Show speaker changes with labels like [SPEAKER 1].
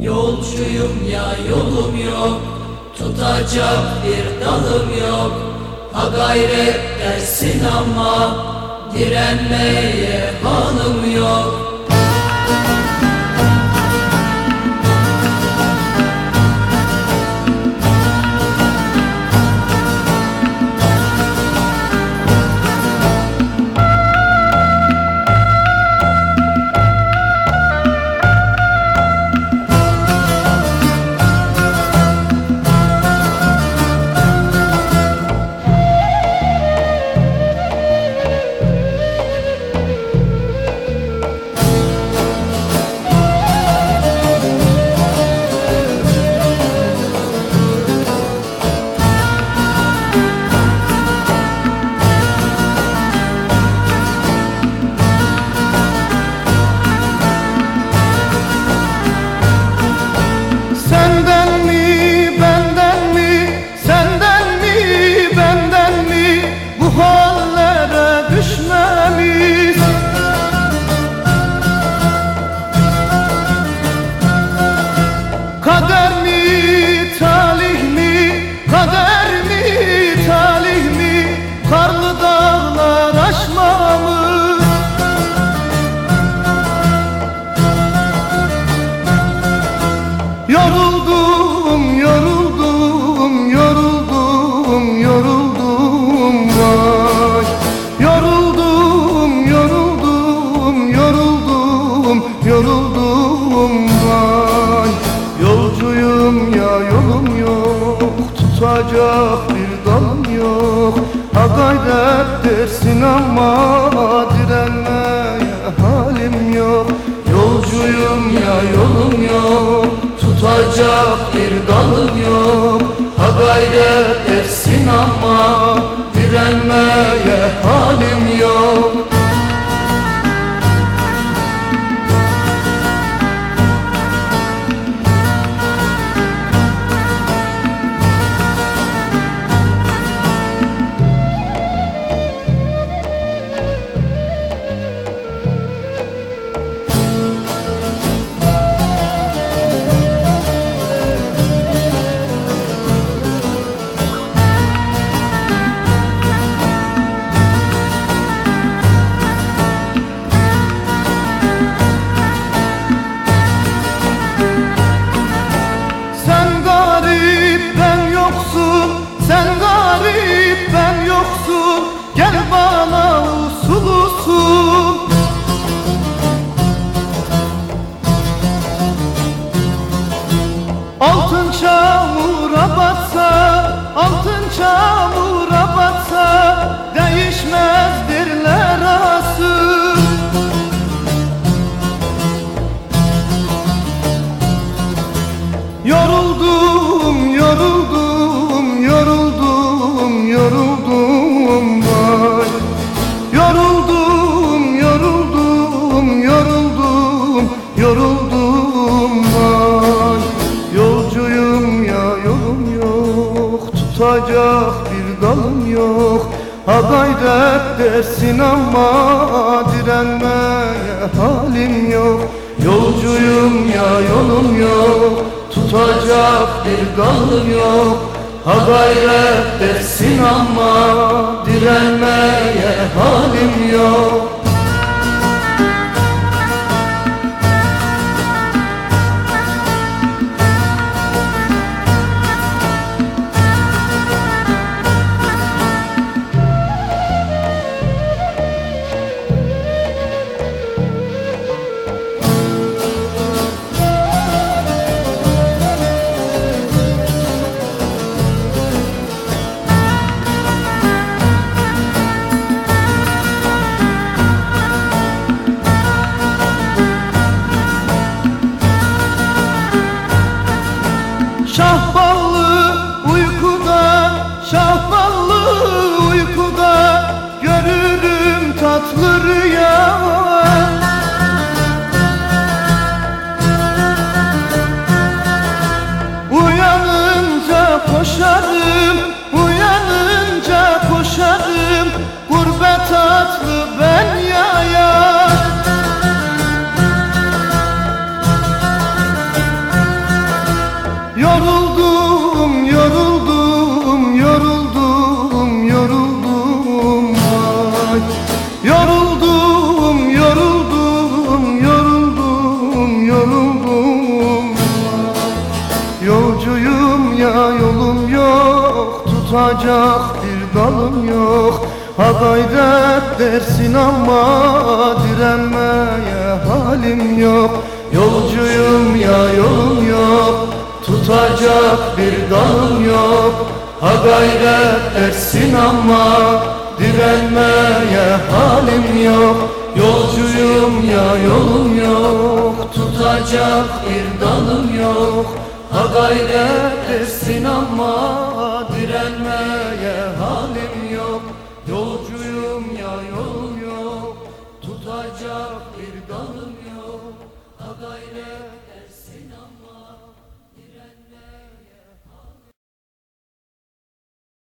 [SPEAKER 1] Yolcuyum ya yolum yok. Tutacak bir dalım yok. Ha gayret dersin ama Direnmeye
[SPEAKER 2] Yoruldum, yoruldum, yoruldum, yoruldum vay. Yoruldum, yoruldum, yoruldum, yoruldum vay. Yolcuyum ya yolum yok, tutacak bir dalım yok. Ha gayret dersin ama direnmeye halim yok. Yolcuyum ya yolum yok Tutacak bir dalım yok. Ha gayret 멈춰 tutacak bir dalım yok. Ha gayret dersin ama direnmeye halim yok. Yolcuyum ya yolum yok. Tutacak bir dalım yok. Ha gayret dersin ama Direnmeye halim yok Yoruldum, yoruldum, yoruldum, yoruldum. Yolcuyum ya yolum yok, tutacak bir dalım yok. Ha gayret dersin ama direnmeye halim yok. Yolcuyum ya yolum yok, tutacak bir dalım yok. Ha gayret dersin ama direnmeye halim yok Yolcuyum ya yolum yok. Tutacak bir dalım yok Ha gayret dersin ama direnmeye